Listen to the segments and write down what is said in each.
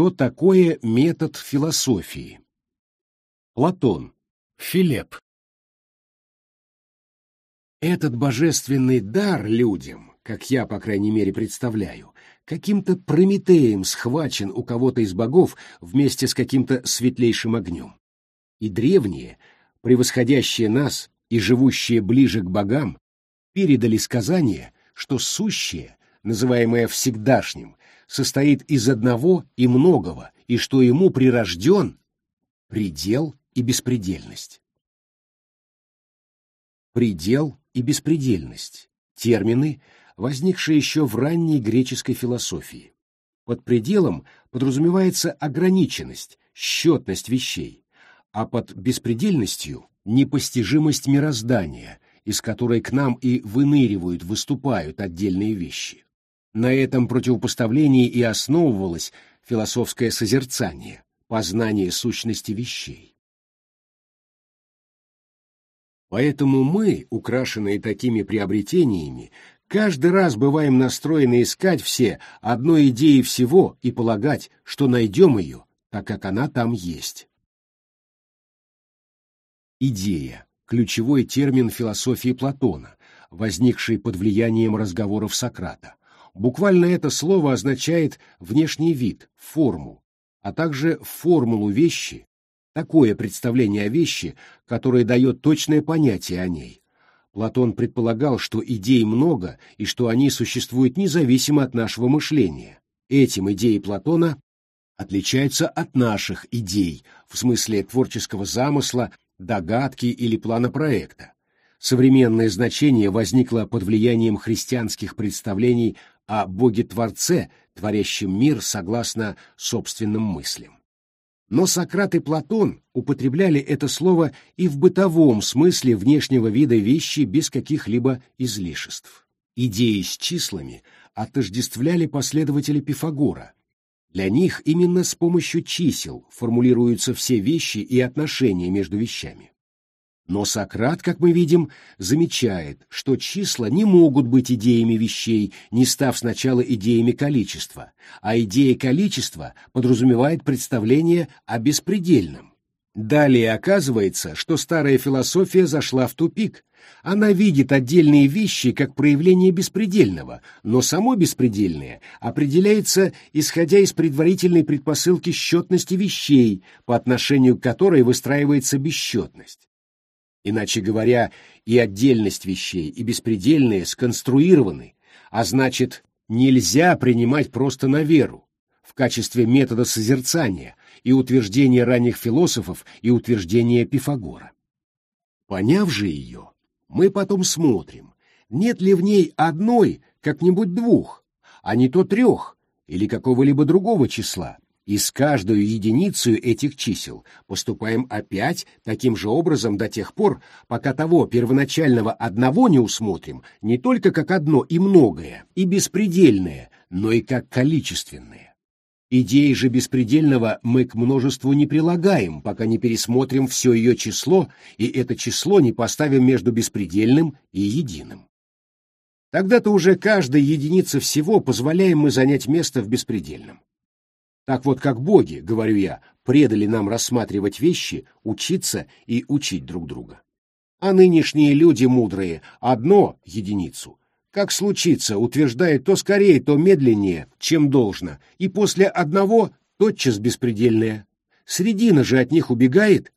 Что такое метод философии? Платон. Филипп. Этот божественный дар людям, как я, по крайней мере, представляю, каким-то Прометеем схвачен у кого-то из богов вместе с каким-то светлейшим огнем. И древние, превосходящие нас и живущие ближе к богам, передали сказание, что сущее, называемое всегдашним, состоит из одного и многого, и что ему прирожден предел и беспредельность. Предел и беспредельность — термины, возникшие еще в ранней греческой философии. Под пределом подразумевается ограниченность, счетность вещей, а под беспредельностью — непостижимость мироздания, из которой к нам и выныривают, выступают отдельные вещи. На этом противопоставлении и основывалось философское созерцание, познание сущности вещей. Поэтому мы, украшенные такими приобретениями, каждый раз бываем настроены искать все одной идеи всего и полагать, что найдем ее, так как она там есть. Идея – ключевой термин философии Платона, возникший под влиянием разговоров Сократа. Буквально это слово означает внешний вид, форму, а также формулу вещи, такое представление о вещи, которое дает точное понятие о ней. Платон предполагал, что идей много и что они существуют независимо от нашего мышления. Этим идеи Платона отличаются от наших идей в смысле творческого замысла, догадки или плана проекта. Современное значение возникло под влиянием христианских представлений о Боге-творце, творящем мир согласно собственным мыслям. Но Сократ и Платон употребляли это слово и в бытовом смысле внешнего вида вещи без каких-либо излишеств. Идеи с числами отождествляли последователи Пифагора. Для них именно с помощью чисел формулируются все вещи и отношения между вещами. Но Сократ, как мы видим, замечает, что числа не могут быть идеями вещей, не став сначала идеями количества, а идея количества подразумевает представление о беспредельном. Далее оказывается, что старая философия зашла в тупик. Она видит отдельные вещи как проявление беспредельного, но само беспредельное определяется исходя из предварительной предпосылки счетности вещей, по отношению к которой выстраивается бесчетность. Иначе говоря, и отдельность вещей, и беспредельные сконструированы, а значит, нельзя принимать просто на веру, в качестве метода созерцания и утверждения ранних философов и утверждения Пифагора. Поняв же ее, мы потом смотрим, нет ли в ней одной, как-нибудь двух, а не то трех или какого-либо другого числа, и с каждую единицей этих чисел поступаем опять таким же образом до тех пор, пока того первоначального одного не усмотрим не только как одно и многое, и беспредельное, но и как количественное. Идеи же беспредельного мы к множеству не прилагаем, пока не пересмотрим все ее число, и это число не поставим между беспредельным и единым. Тогда-то уже каждой единице всего позволяем мы занять место в беспредельном. Так вот, как боги, говорю я, предали нам рассматривать вещи, учиться и учить друг друга. А нынешние люди мудрые одно единицу, как случится, утверждают то скорее, то медленнее, чем должно, и после одного тотчас беспредельное. Средина же от них убегает.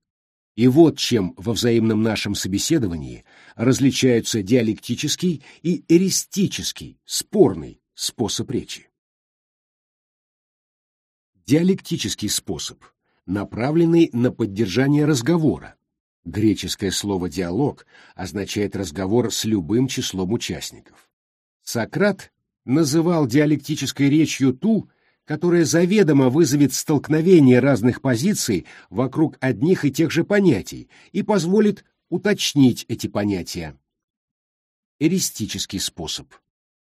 И вот чем во взаимном нашем собеседовании различаются диалектический и эристический, спорный способ речи диалектический способ, направленный на поддержание разговора. Греческое слово «диалог» означает разговор с любым числом участников. Сократ называл диалектической речью ту, которая заведомо вызовет столкновение разных позиций вокруг одних и тех же понятий и позволит уточнить эти понятия. Эристический способ,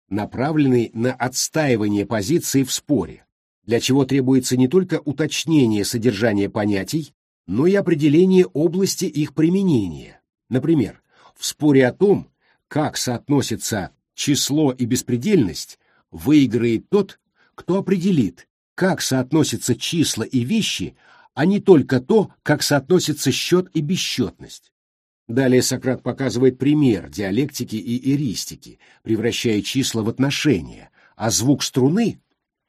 направленный на отстаивание позиции в споре для чего требуется не только уточнение содержания понятий, но и определение области их применения. Например, в споре о том, как соотносятся число и беспредельность, выиграет тот, кто определит, как соотносятся числа и вещи, а не только то, как соотносятся счет и бесчетность. Далее Сократ показывает пример диалектики и эристики, превращая числа в отношения, а звук струны,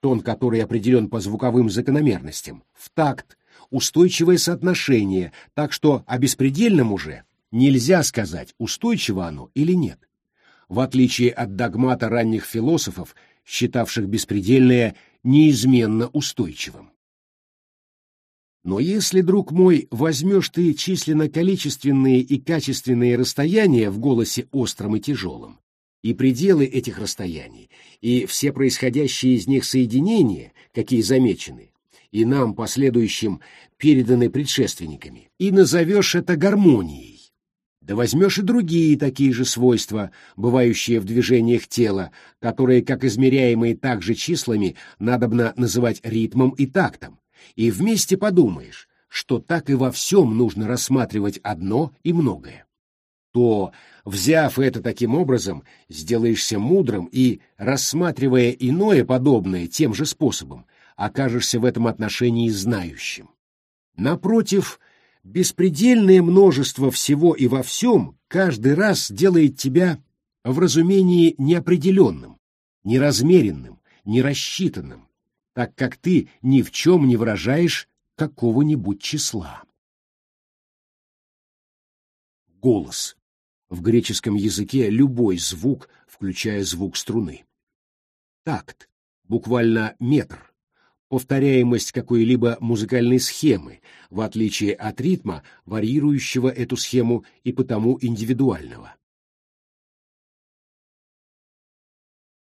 тон который определен по звуковым закономерностям, в такт, устойчивое соотношение, так что о беспредельном уже нельзя сказать, устойчиво оно или нет. В отличие от догмата ранних философов, считавших беспредельное неизменно устойчивым. Но если, друг мой, возьмешь ты численно-количественные и качественные расстояния в голосе остром и тяжелом, и пределы этих расстояний, и все происходящие из них соединения, какие замечены, и нам, последующим, переданы предшественниками, и назовешь это гармонией, да возьмешь и другие такие же свойства, бывающие в движениях тела, которые, как измеряемые также числами, надобно называть ритмом и тактом, и вместе подумаешь, что так и во всем нужно рассматривать одно и многое. То, взяв это таким образом, сделаешься мудрым и, рассматривая иное подобное тем же способом, окажешься в этом отношении знающим. Напротив, беспредельное множество всего и во всем каждый раз делает тебя в разумении неопределенным, неразмеренным, нерассчитанным, так как ты ни в чем не выражаешь какого-нибудь числа. Голос. В греческом языке любой звук, включая звук струны. Такт. Буквально метр. Повторяемость какой-либо музыкальной схемы, в отличие от ритма, варьирующего эту схему и потому индивидуального.